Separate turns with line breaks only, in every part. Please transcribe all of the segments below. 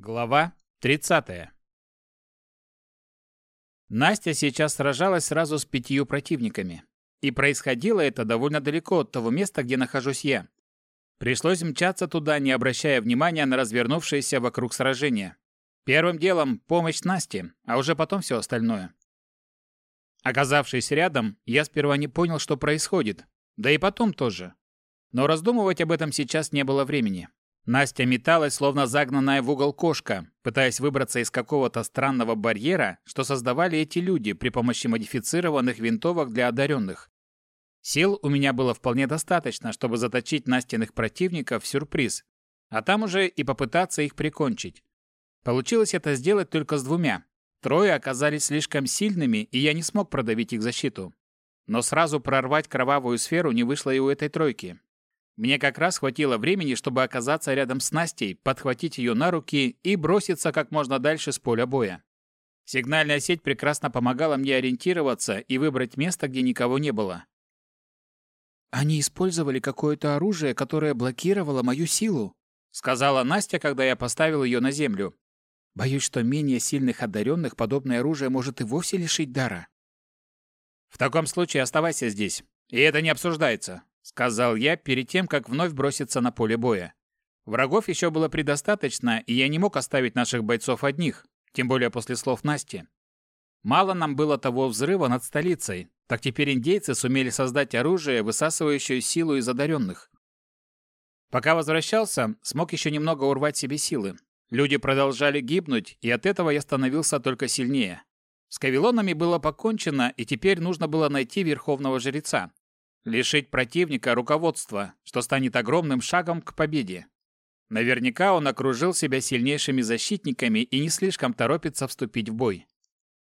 Глава 30. Настя сейчас сражалась сразу с пятью противниками. И происходило это довольно далеко от того места, где нахожусь я. Пришлось мчаться туда, не обращая внимания на развернувшееся вокруг сражение. Первым делом помощь Насте, а уже потом все остальное. Оказавшись рядом, я сперва не понял, что происходит. Да и потом тоже. Но раздумывать об этом сейчас не было времени. Настя металась, словно загнанная в угол кошка, пытаясь выбраться из какого-то странного барьера, что создавали эти люди при помощи модифицированных винтовок для одаренных. Сил у меня было вполне достаточно, чтобы заточить Настиных противников в сюрприз, а там уже и попытаться их прикончить. Получилось это сделать только с двумя. Трое оказались слишком сильными, и я не смог продавить их защиту. Но сразу прорвать кровавую сферу не вышло и у этой тройки. Мне как раз хватило времени, чтобы оказаться рядом с Настей, подхватить ее на руки и броситься как можно дальше с поля боя. Сигнальная сеть прекрасно помогала мне ориентироваться и выбрать место, где никого не было. «Они использовали какое-то оружие, которое блокировало мою силу», сказала Настя, когда я поставил ее на землю. «Боюсь, что менее сильных одаренных подобное оружие может и вовсе лишить дара». «В таком случае оставайся здесь. И это не обсуждается сказал я перед тем, как вновь броситься на поле боя. Врагов еще было предостаточно, и я не мог оставить наших бойцов одних, тем более после слов Насти. Мало нам было того взрыва над столицей, так теперь индейцы сумели создать оружие, высасывающее силу из одаренных. Пока возвращался, смог еще немного урвать себе силы. Люди продолжали гибнуть, и от этого я становился только сильнее. С Кавилонами было покончено, и теперь нужно было найти верховного жреца. Лишить противника руководства, что станет огромным шагом к победе. Наверняка он окружил себя сильнейшими защитниками и не слишком торопится вступить в бой.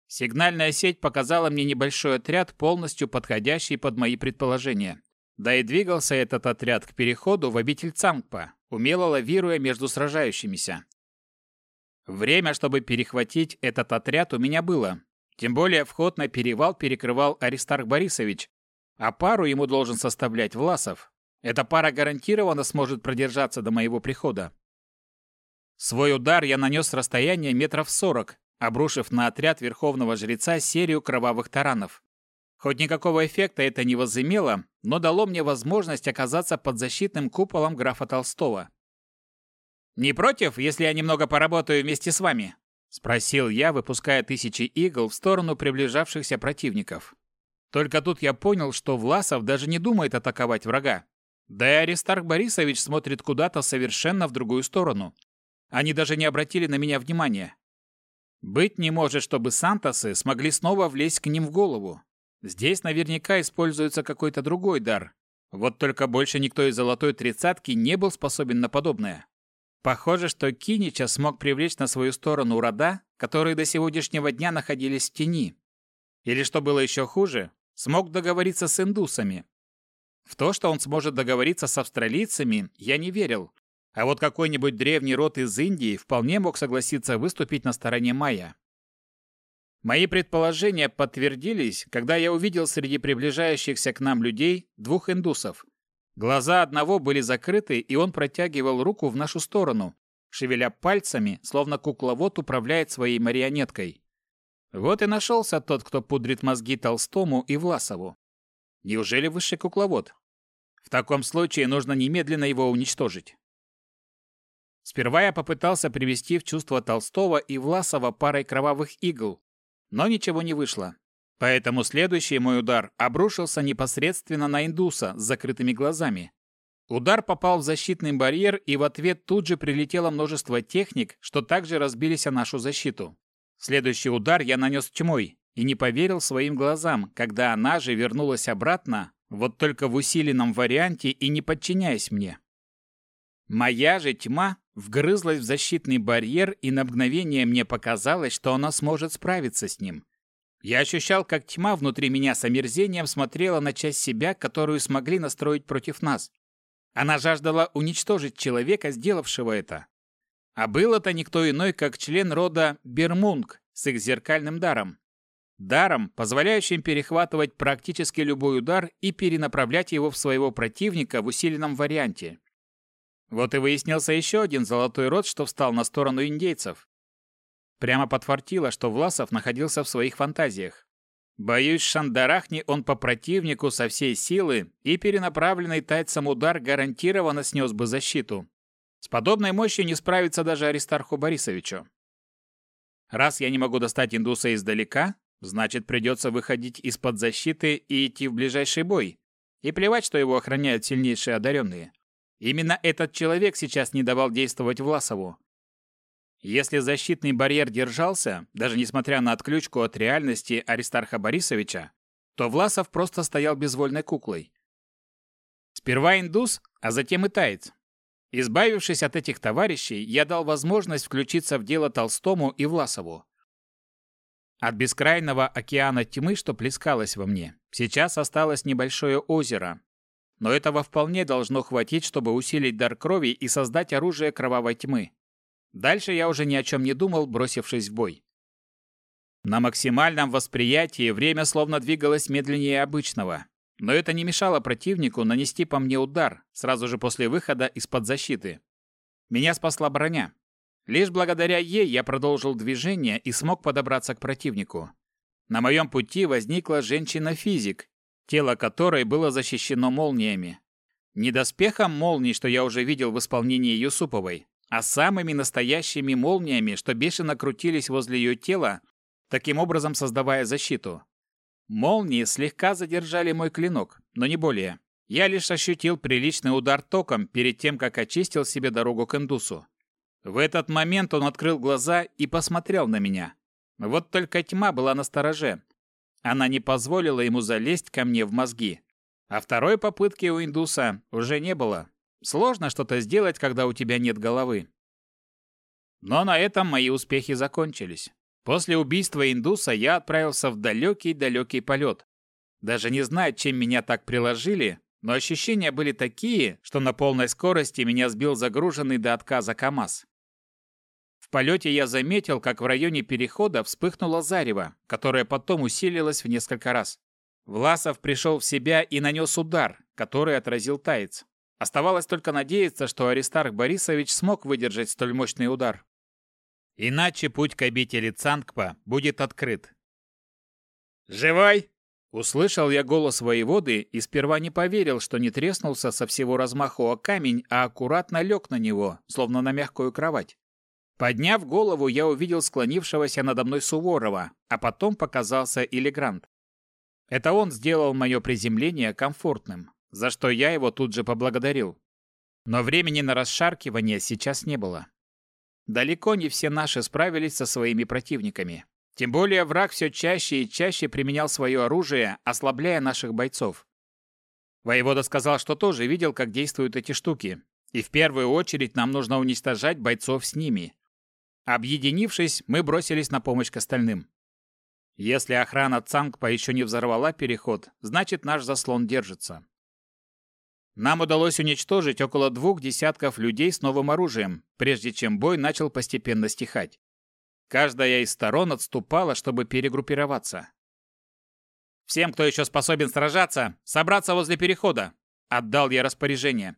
Сигнальная сеть показала мне небольшой отряд, полностью подходящий под мои предположения. Да и двигался этот отряд к переходу в обитель Цангпа, умело лавируя между сражающимися. Время, чтобы перехватить этот отряд, у меня было. Тем более вход на перевал перекрывал Аристарх Борисович, а пару ему должен составлять Власов. Эта пара гарантированно сможет продержаться до моего прихода. Свой удар я нанес с расстояния метров сорок, обрушив на отряд Верховного Жреца серию кровавых таранов. Хоть никакого эффекта это не возымело, но дало мне возможность оказаться под защитным куполом графа Толстого. «Не против, если я немного поработаю вместе с вами?» – спросил я, выпуская тысячи игл в сторону приближавшихся противников. Только тут я понял, что Власов даже не думает атаковать врага. Да и Аристарх Борисович смотрит куда-то совершенно в другую сторону. Они даже не обратили на меня внимания. Быть не может, чтобы Сантосы смогли снова влезть к ним в голову. Здесь наверняка используется какой-то другой дар. Вот только больше никто из Золотой Тридцатки не был способен на подобное. Похоже, что Кинича смог привлечь на свою сторону рода, которые до сегодняшнего дня находились в тени. Или, что было еще хуже, смог договориться с индусами. В то, что он сможет договориться с австралийцами, я не верил. А вот какой-нибудь древний род из Индии вполне мог согласиться выступить на стороне майя. Мои предположения подтвердились, когда я увидел среди приближающихся к нам людей двух индусов. Глаза одного были закрыты, и он протягивал руку в нашу сторону, шевеля пальцами, словно кукловод управляет своей марионеткой. Вот и нашелся тот, кто пудрит мозги Толстому и Власову. Неужели высший кукловод? В таком случае нужно немедленно его уничтожить. Сперва я попытался привести в чувство Толстого и Власова парой кровавых игл, но ничего не вышло. Поэтому следующий мой удар обрушился непосредственно на индуса с закрытыми глазами. Удар попал в защитный барьер, и в ответ тут же прилетело множество техник, что также разбились о нашу защиту. Следующий удар я нанес тьмой и не поверил своим глазам, когда она же вернулась обратно, вот только в усиленном варианте и не подчиняясь мне. Моя же тьма вгрызлась в защитный барьер, и на мгновение мне показалось, что она сможет справиться с ним. Я ощущал, как тьма внутри меня с омерзением смотрела на часть себя, которую смогли настроить против нас. Она жаждала уничтожить человека, сделавшего это. А был это никто иной, как член рода Бермунг с их зеркальным даром. Даром, позволяющим перехватывать практически любой удар и перенаправлять его в своего противника в усиленном варианте. Вот и выяснился еще один золотой род, что встал на сторону индейцев. Прямо подфартило, что Власов находился в своих фантазиях. Боюсь, шандарахни он по противнику со всей силы, и перенаправленный тайцем удар гарантированно снес бы защиту. С подобной мощью не справится даже Аристарху Борисовичу. Раз я не могу достать индуса издалека, значит придется выходить из-под защиты и идти в ближайший бой. И плевать, что его охраняют сильнейшие одаренные. Именно этот человек сейчас не давал действовать Власову. Если защитный барьер держался, даже несмотря на отключку от реальности Аристарха Борисовича, то Власов просто стоял безвольной куклой. Сперва индус, а затем и таец. Избавившись от этих товарищей, я дал возможность включиться в дело Толстому и Власову. От бескрайного океана тьмы, что плескалось во мне, сейчас осталось небольшое озеро. Но этого вполне должно хватить, чтобы усилить дар крови и создать оружие кровавой тьмы. Дальше я уже ни о чем не думал, бросившись в бой. На максимальном восприятии время словно двигалось медленнее обычного. Но это не мешало противнику нанести по мне удар сразу же после выхода из-под защиты. Меня спасла броня. Лишь благодаря ей я продолжил движение и смог подобраться к противнику. На моем пути возникла женщина-физик, тело которой было защищено молниями. Не доспехом молний, что я уже видел в исполнении Юсуповой, а самыми настоящими молниями, что бешено крутились возле ее тела, таким образом создавая защиту. Молнии слегка задержали мой клинок, но не более. Я лишь ощутил приличный удар током перед тем, как очистил себе дорогу к индусу. В этот момент он открыл глаза и посмотрел на меня. Вот только тьма была на стороже. Она не позволила ему залезть ко мне в мозги. А второй попытки у индуса уже не было. Сложно что-то сделать, когда у тебя нет головы. Но на этом мои успехи закончились. После убийства индуса я отправился в далекий-далекий полет. Даже не знаю, чем меня так приложили, но ощущения были такие, что на полной скорости меня сбил загруженный до отказа КАМАЗ. В полете я заметил, как в районе перехода вспыхнуло зарево, которое потом усилилось в несколько раз. Власов пришел в себя и нанес удар, который отразил таец. Оставалось только надеяться, что Аристарх Борисович смог выдержать столь мощный удар. Иначе путь к обители Цангпа будет открыт. «Живой?» Услышал я голос воеводы и сперва не поверил, что не треснулся со всего размаху о камень, а аккуратно лег на него, словно на мягкую кровать. Подняв голову, я увидел склонившегося надо мной Суворова, а потом показался Илигрант. Это он сделал мое приземление комфортным, за что я его тут же поблагодарил. Но времени на расшаркивание сейчас не было. Далеко не все наши справились со своими противниками. Тем более враг все чаще и чаще применял свое оружие, ослабляя наших бойцов. Воевода сказал, что тоже видел, как действуют эти штуки. И в первую очередь нам нужно уничтожать бойцов с ними. Объединившись, мы бросились на помощь к остальным. Если охрана Цангпа еще не взорвала переход, значит наш заслон держится. Нам удалось уничтожить около двух десятков людей с новым оружием, прежде чем бой начал постепенно стихать. Каждая из сторон отступала, чтобы перегруппироваться. «Всем, кто еще способен сражаться, собраться возле перехода!» Отдал я распоряжение.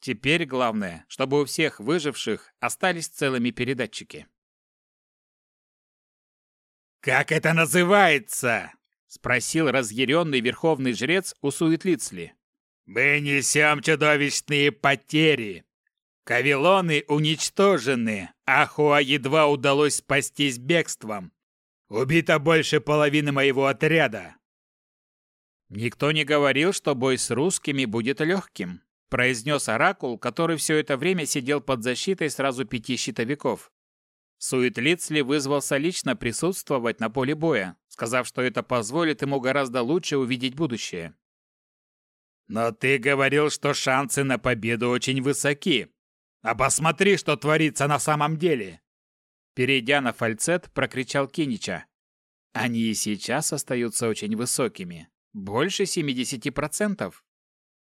Теперь главное, чтобы у всех выживших остались целыми передатчики.
«Как это называется?»
— спросил разъяренный верховный жрец у Суетлицли.
Мы несем чудовищные потери. Кавилоны уничтожены, а Хуа едва удалось спастись бегством. Убито больше половины моего отряда.
Никто не говорил, что бой с русскими будет легким, произнес Оракул, который все это время сидел под защитой сразу пяти щитовиков. Суетлицли вызвался лично присутствовать на поле боя, сказав, что это позволит ему гораздо лучше увидеть будущее.
Но ты говорил, что шансы на победу очень высоки. А посмотри, что творится на самом деле!»
Перейдя на фальцет, прокричал Кинича. «Они и сейчас остаются очень высокими. Больше 70%.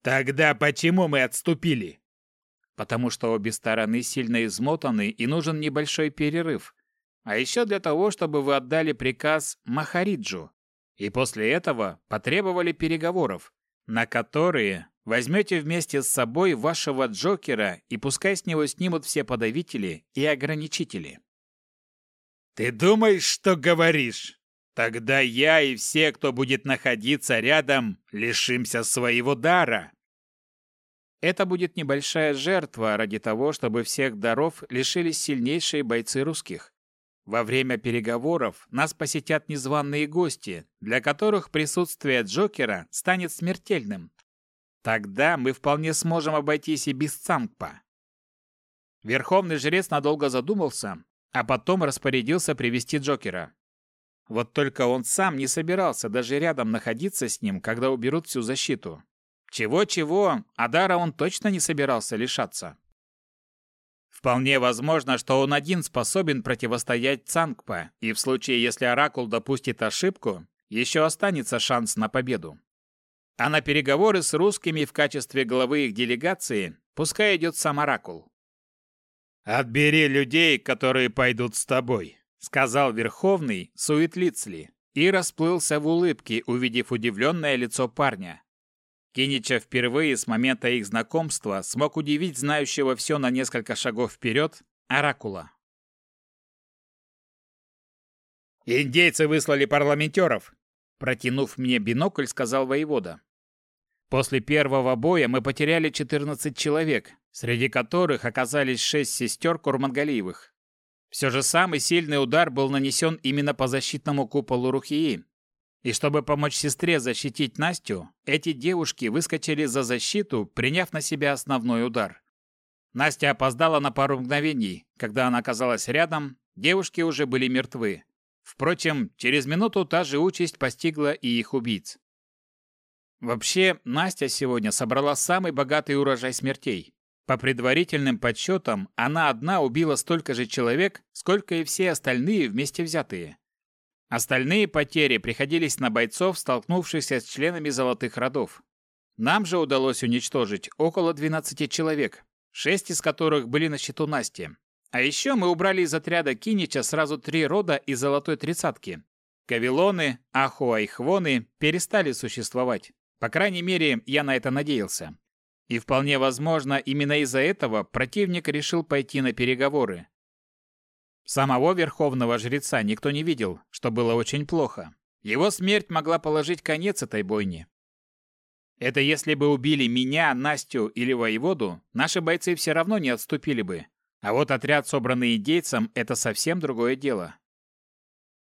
Тогда почему мы отступили?
Потому что обе стороны сильно измотаны и нужен небольшой перерыв. А еще для того, чтобы вы отдали приказ Махариджу. И после этого потребовали переговоров на которые возьмете вместе с собой вашего Джокера и пускай с него снимут все подавители и ограничители.
Ты думаешь, что говоришь? Тогда я и все, кто будет находиться рядом, лишимся своего дара.
Это будет небольшая жертва ради того, чтобы всех даров лишились сильнейшие бойцы русских. Во время переговоров нас посетят незваные гости, для которых присутствие Джокера станет смертельным. Тогда мы вполне сможем обойтись и без Цангпа. Верховный жрец надолго задумался, а потом распорядился привести Джокера. Вот только он сам не собирался даже рядом находиться с ним, когда уберут всю защиту. Чего-чего, Адара он точно не собирался лишаться. Вполне возможно, что он один способен противостоять Цангпа, и в случае, если Оракул допустит ошибку, еще останется шанс на победу. А на переговоры с русскими в качестве главы их делегации пускай идет сам Оракул.
«Отбери людей, которые пойдут с тобой», — сказал Верховный Суетлицли и расплылся в улыбке, увидев удивленное лицо парня. Кинича впервые с момента их знакомства смог удивить знающего все на несколько шагов вперед Оракула. «Индейцы выслали парламентеров»,
протянув мне бинокль, сказал воевода. После первого боя мы потеряли 14 человек, среди которых оказались шесть сестер Курмангалиевых. Все же самый сильный удар был нанесен именно по защитному куполу Рухии. И чтобы помочь сестре защитить Настю, эти девушки выскочили за защиту, приняв на себя основной удар. Настя опоздала на пару мгновений. Когда она оказалась рядом, девушки уже были мертвы. Впрочем, через минуту та же участь постигла и их убийц. Вообще, Настя сегодня собрала самый богатый урожай смертей. По предварительным подсчетам, она одна убила столько же человек, сколько и все остальные вместе взятые. Остальные потери приходились на бойцов, столкнувшихся с членами золотых родов. Нам же удалось уничтожить около 12 человек, шесть из которых были на счету Насти. А еще мы убрали из отряда Кинича сразу три рода из золотой тридцатки. Кавилоны, Хвоны перестали существовать. По крайней мере, я на это надеялся. И вполне возможно, именно из-за этого противник решил пойти на переговоры. Самого верховного жреца никто не видел, что было очень плохо. Его смерть могла положить конец этой бойне. Это если бы убили меня, Настю или воеводу, наши бойцы все равно не отступили бы. А вот отряд, собранный идейцем, это совсем другое дело.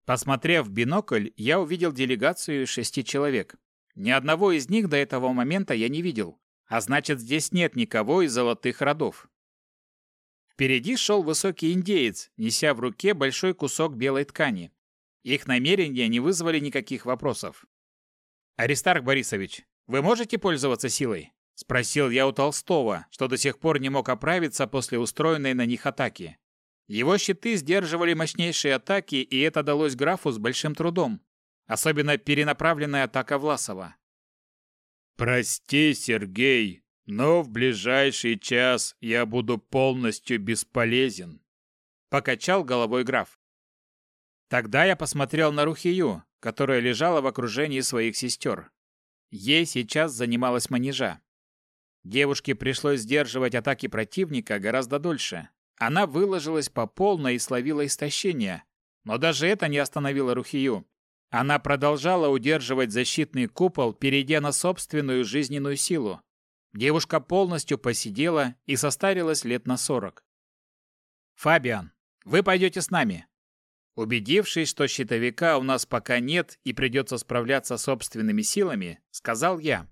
Посмотрев в бинокль, я увидел делегацию из шести человек. Ни одного из них до этого момента я не видел, а значит, здесь нет никого из золотых родов. Впереди шел высокий индеец, неся в руке большой кусок белой ткани. Их намерения не вызвали никаких вопросов. «Аристарх Борисович, вы можете пользоваться силой?» – спросил я у Толстого, что до сих пор не мог оправиться после устроенной на них атаки. Его щиты сдерживали мощнейшие атаки, и это далось графу с большим трудом. Особенно перенаправленная атака Власова.
«Прости, Сергей, но в ближайший час я буду полностью бесполезен», — покачал головой граф.
Тогда я посмотрел на Рухию, которая лежала в окружении своих сестер. Ей сейчас занималась манежа. Девушке пришлось сдерживать атаки противника гораздо дольше. Она выложилась по полной и словила истощение. Но даже это не остановило Рухию. Она продолжала удерживать защитный купол, перейдя на собственную жизненную силу. Девушка полностью посидела и состарилась лет на сорок. «Фабиан, вы пойдете с нами». Убедившись, что щитовика у нас пока нет и придется справляться собственными силами, сказал я.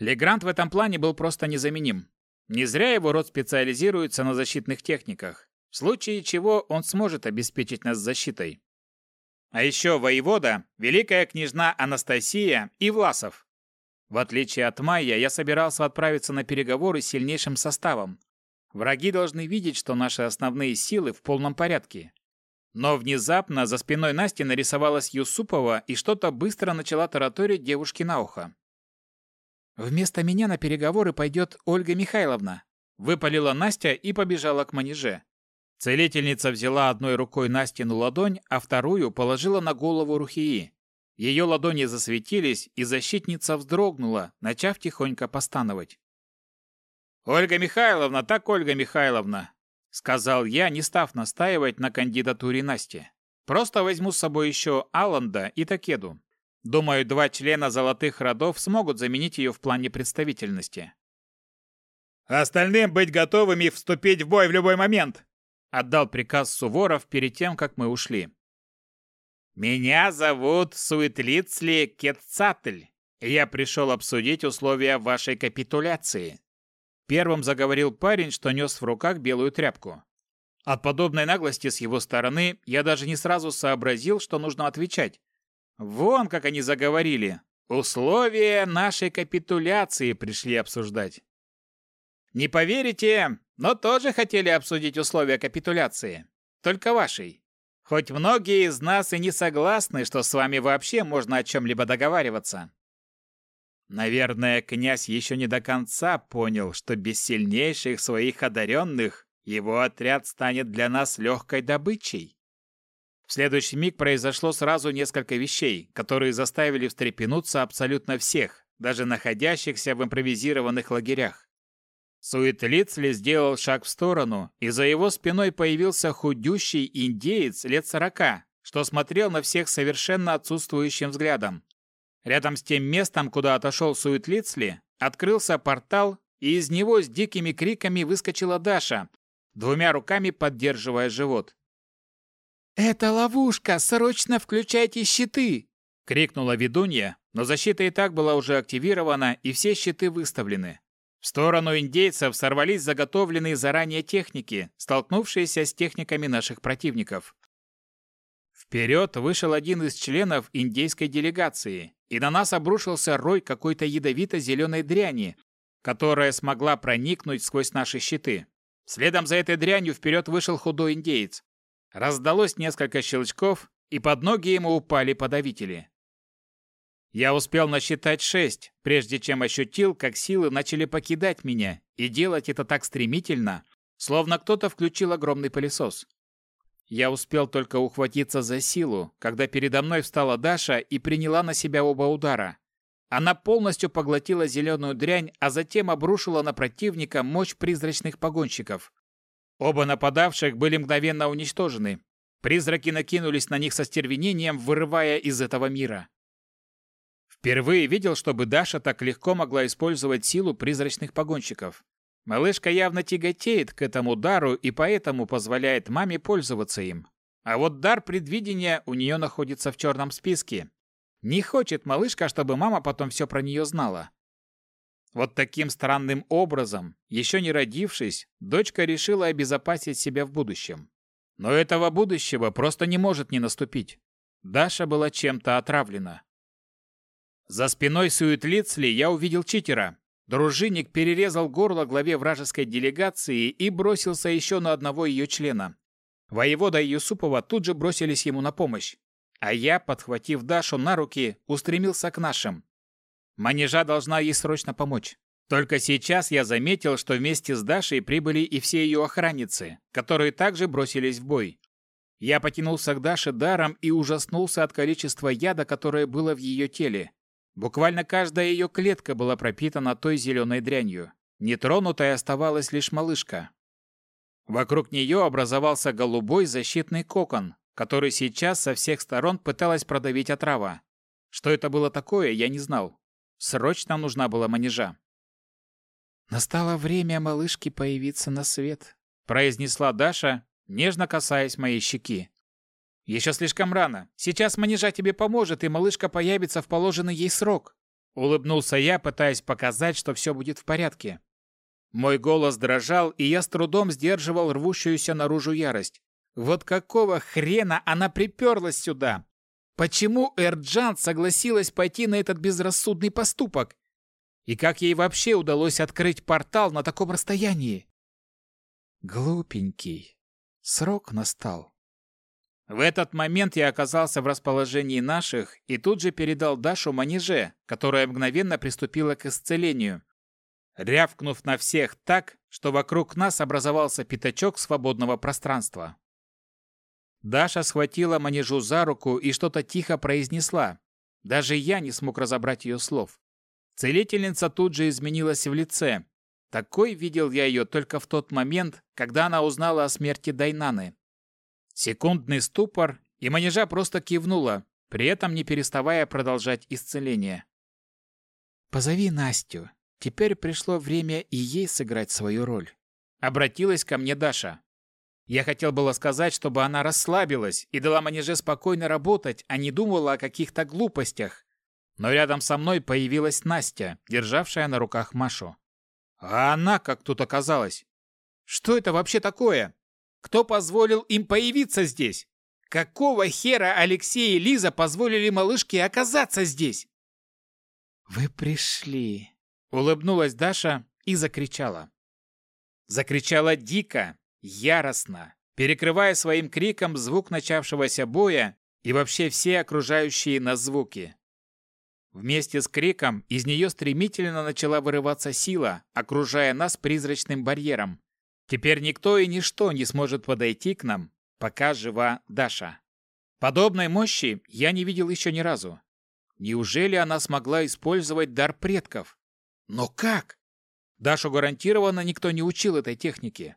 Легрант в этом плане был просто незаменим. Не зря его род специализируется на защитных техниках, в случае чего он сможет обеспечить нас защитой. А еще воевода, великая княжна Анастасия и Власов. В отличие от Майя, я собирался отправиться на переговоры с сильнейшим составом. Враги должны видеть, что наши основные силы в полном порядке. Но внезапно за спиной Насти нарисовалась Юсупова и что-то быстро начала тараторить девушке на ухо. «Вместо меня на переговоры пойдет Ольга Михайловна», выпалила Настя и побежала к манеже. Целительница взяла одной рукой Настину ладонь, а вторую положила на голову Рухии. Ее ладони засветились, и защитница вздрогнула, начав тихонько постановать. «Ольга Михайловна, так Ольга Михайловна!» — сказал я, не став настаивать на кандидатуре Насти. «Просто возьму с собой еще Аланда и Такеду. Думаю, два члена золотых родов смогут заменить ее в плане представительности».
«Остальным быть готовыми вступить в бой в любой момент!»
— отдал приказ Суворов перед тем, как мы ушли. «Меня зовут Суетлицли Кетцатль. Я пришел обсудить условия вашей капитуляции». Первым заговорил парень, что нес в руках белую тряпку. От подобной наглости с его стороны я даже не сразу сообразил, что нужно отвечать. Вон как они заговорили. Условия нашей капитуляции пришли обсуждать. Не поверите, но тоже хотели обсудить условия капитуляции. Только вашей. Хоть многие из нас и не согласны, что с вами вообще можно о чем-либо договариваться. Наверное, князь еще не до конца понял, что без сильнейших своих одаренных его отряд станет для нас легкой добычей. В следующий миг произошло сразу несколько вещей, которые заставили встрепенуться абсолютно всех, даже находящихся в импровизированных лагерях. Суетлицли сделал шаг в сторону, и за его спиной появился худющий индеец лет сорока, что смотрел на всех совершенно отсутствующим взглядом. Рядом с тем местом, куда отошел Суетлицли, открылся портал, и из него с дикими криками выскочила Даша, двумя руками поддерживая живот. «Это ловушка! Срочно включайте щиты!» — крикнула ведунья, но защита и так была уже активирована, и все щиты выставлены. В сторону индейцев сорвались заготовленные заранее техники, столкнувшиеся с техниками наших противников. Вперед вышел один из членов индейской делегации, и на нас обрушился рой какой-то ядовито-зеленой дряни, которая смогла проникнуть сквозь наши щиты. Следом за этой дрянью вперед вышел худой индеец. Раздалось несколько щелчков, и под ноги ему упали подавители. Я успел насчитать шесть, прежде чем ощутил, как силы начали покидать меня, и делать это так стремительно, словно кто-то включил огромный пылесос. Я успел только ухватиться за силу, когда передо мной встала Даша и приняла на себя оба удара. Она полностью поглотила зеленую дрянь, а затем обрушила на противника мощь призрачных погонщиков. Оба нападавших были мгновенно уничтожены. Призраки накинулись на них со стервенением, вырывая из этого мира. Впервые видел, чтобы Даша так легко могла использовать силу призрачных погонщиков. Малышка явно тяготеет к этому дару и поэтому позволяет маме пользоваться им. А вот дар предвидения у нее находится в черном списке. Не хочет малышка, чтобы мама потом все про нее знала. Вот таким странным образом, еще не родившись, дочка решила обезопасить себя в будущем. Но этого будущего просто не может не наступить. Даша была чем-то отравлена. За спиной Суетлицли я увидел читера. Дружинник перерезал горло главе вражеской делегации и бросился еще на одного ее члена. Воевода и Юсупова тут же бросились ему на помощь. А я, подхватив Дашу на руки, устремился к нашим. Манежа должна ей срочно помочь. Только сейчас я заметил, что вместе с Дашей прибыли и все ее охранницы, которые также бросились в бой. Я потянулся к Даше даром и ужаснулся от количества яда, которое было в ее теле. Буквально каждая ее клетка была пропитана той зеленой дрянью. Нетронутой оставалась лишь малышка. Вокруг нее образовался голубой защитный кокон, который сейчас со всех сторон пыталась продавить отрава. Что это было такое, я не знал. Срочно нужна была манежа. «Настало время малышке появиться на свет», — произнесла Даша, нежно касаясь моей щеки. «Еще слишком рано. Сейчас манежа тебе поможет, и малышка появится в положенный ей срок». Улыбнулся я, пытаясь показать, что все будет в порядке. Мой голос дрожал, и я с трудом сдерживал рвущуюся наружу ярость. Вот какого хрена она приперлась сюда? Почему Эрджан согласилась пойти на этот безрассудный поступок? И как ей вообще удалось открыть портал на таком расстоянии? Глупенький. Срок настал. В этот момент я оказался в расположении наших и тут же передал Дашу манеже, которая мгновенно приступила к исцелению, рявкнув на всех так, что вокруг нас образовался пятачок свободного пространства. Даша схватила манежу за руку и что-то тихо произнесла. Даже я не смог разобрать ее слов. Целительница тут же изменилась в лице. Такой видел я ее только в тот момент, когда она узнала о смерти Дайнаны. Секундный ступор, и манежа просто кивнула, при этом не переставая продолжать исцеление. «Позови Настю. Теперь пришло время и ей сыграть свою роль». Обратилась ко мне Даша. Я хотел было сказать, чтобы она расслабилась и дала манеже спокойно работать, а не думала о каких-то глупостях. Но рядом со мной появилась Настя, державшая на руках Машу. А она как тут оказалась? Что это вообще такое? Кто позволил им появиться здесь? Какого хера Алексей и Лиза позволили малышке оказаться здесь? «Вы пришли», — улыбнулась Даша и закричала. Закричала дико, яростно, перекрывая своим криком звук начавшегося боя и вообще все окружающие нас звуки. Вместе с криком из нее стремительно начала вырываться сила, окружая нас призрачным барьером. Теперь никто и ничто не сможет подойти к нам, пока жива Даша. Подобной мощи я не видел еще ни разу. Неужели она смогла использовать дар предков? Но как? Дашу гарантированно никто не учил этой технике.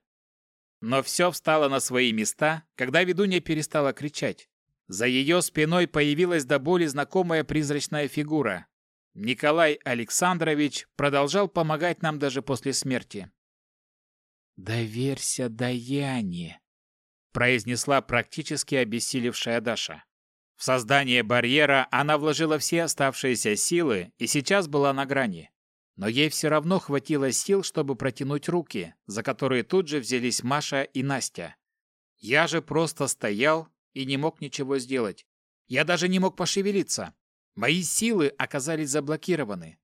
Но все встало на свои места, когда ведунья перестала кричать. За ее спиной появилась до боли знакомая призрачная фигура. Николай Александрович продолжал помогать нам даже после смерти. «Доверься Даяне», — произнесла практически обессилевшая Даша. В создание барьера она вложила все оставшиеся силы и сейчас была на грани. Но ей все равно хватило сил, чтобы протянуть руки, за которые тут же взялись Маша и Настя. Я же просто стоял и не мог ничего сделать. Я даже не мог пошевелиться. Мои силы оказались заблокированы.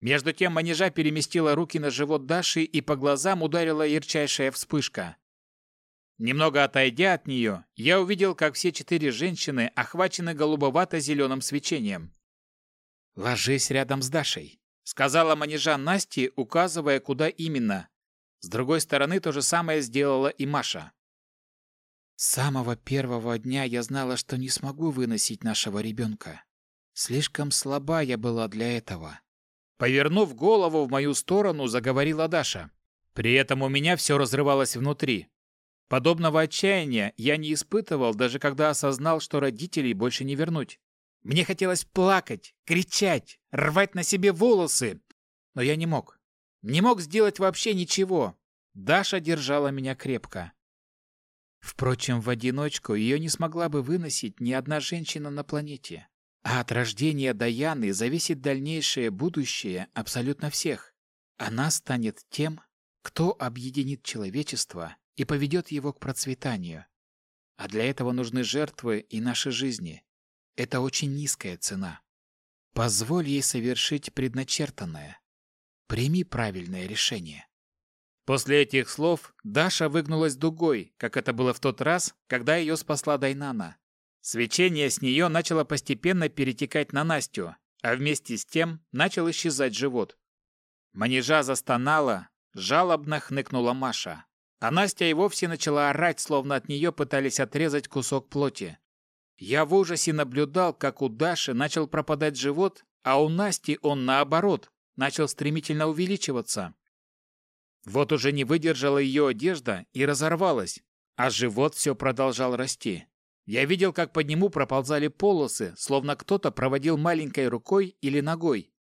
Между тем манежа переместила руки на живот Даши и по глазам ударила ярчайшая вспышка. Немного отойдя от нее, я увидел, как все четыре женщины охвачены голубовато-зеленым свечением. «Ложись рядом с Дашей», — сказала манежа Насти, указывая, куда именно. С другой стороны то же самое сделала и Маша. С самого первого дня я знала, что не смогу выносить нашего ребенка. Слишком слаба я была для этого. Повернув голову в мою сторону, заговорила Даша. При этом у меня все разрывалось внутри. Подобного отчаяния я не испытывал, даже когда осознал, что родителей больше не вернуть. Мне хотелось плакать, кричать, рвать на себе волосы, но я не мог. Не мог сделать вообще ничего. Даша держала меня крепко. Впрочем, в одиночку ее не смогла бы выносить ни одна женщина на планете. А от рождения Даяны зависит дальнейшее будущее абсолютно всех. Она станет тем, кто объединит человечество и поведет его к процветанию. А для этого нужны жертвы и наши жизни. Это очень низкая цена. Позволь ей совершить предначертанное. Прими правильное решение. После этих слов Даша выгнулась дугой, как это было в тот раз, когда ее спасла Дайнана. Свечение с нее начало постепенно перетекать на Настю, а вместе с тем начал исчезать живот. Манежа застонала, жалобно хныкнула Маша. А Настя и вовсе начала орать, словно от нее пытались отрезать кусок плоти. Я в ужасе наблюдал, как у Даши начал пропадать живот, а у Насти он, наоборот, начал стремительно увеличиваться. Вот уже не выдержала ее одежда и разорвалась, а живот все продолжал расти. Я видел, как под нему проползали полосы, словно кто-то проводил маленькой рукой или ногой.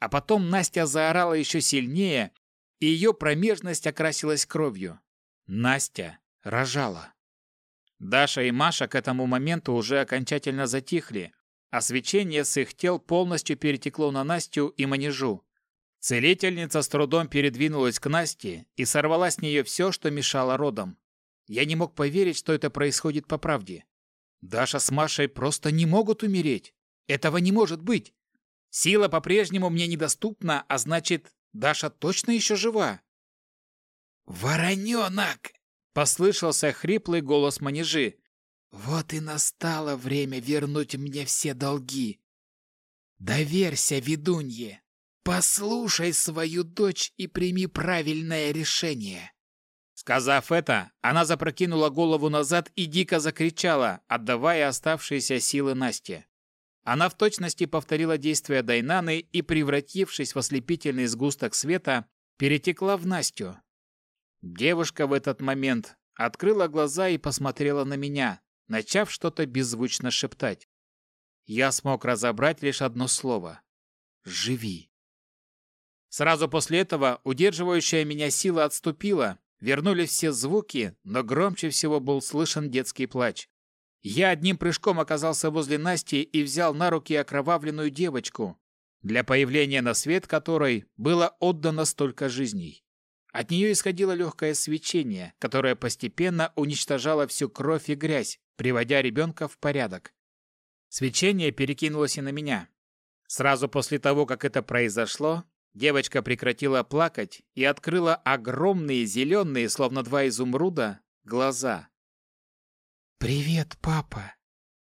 А потом Настя заорала еще сильнее, и ее промежность окрасилась кровью. Настя рожала. Даша и Маша к этому моменту уже окончательно затихли, а свечение с их тел полностью перетекло на Настю и манежу. Целительница с трудом передвинулась к Насте и сорвала с нее все, что мешало родам. Я не мог поверить, что это происходит по правде. Даша с Машей просто не могут умереть. Этого не может быть. Сила по-прежнему мне недоступна, а значит, Даша точно еще жива. «Вороненок!» — послышался хриплый голос манежи. «Вот и настало время вернуть мне все долги. Доверься ведунье!» Послушай свою дочь и прими правильное решение. Сказав это, она запрокинула голову назад и дико закричала, отдавая оставшиеся силы Насте. Она в точности повторила действия Дайнаны и, превратившись в ослепительный сгусток света, перетекла в Настю. Девушка в этот момент открыла глаза и посмотрела на меня, начав что-то беззвучно шептать. Я смог разобрать лишь одно слово — «Живи». Сразу после этого удерживающая меня сила отступила, вернулись все звуки, но громче всего был слышен детский плач. Я одним прыжком оказался возле Насти и взял на руки окровавленную девочку, для появления на свет которой было отдано столько жизней. От нее исходило легкое свечение, которое постепенно уничтожало всю кровь и грязь, приводя ребенка в порядок. Свечение перекинулось и на меня. Сразу после того, как это произошло, девочка прекратила плакать и открыла огромные зеленые, словно два изумруда, глаза. «Привет, папа!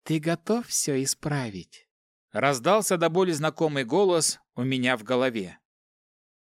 Ты готов все исправить?» Раздался до боли знакомый голос у меня в голове.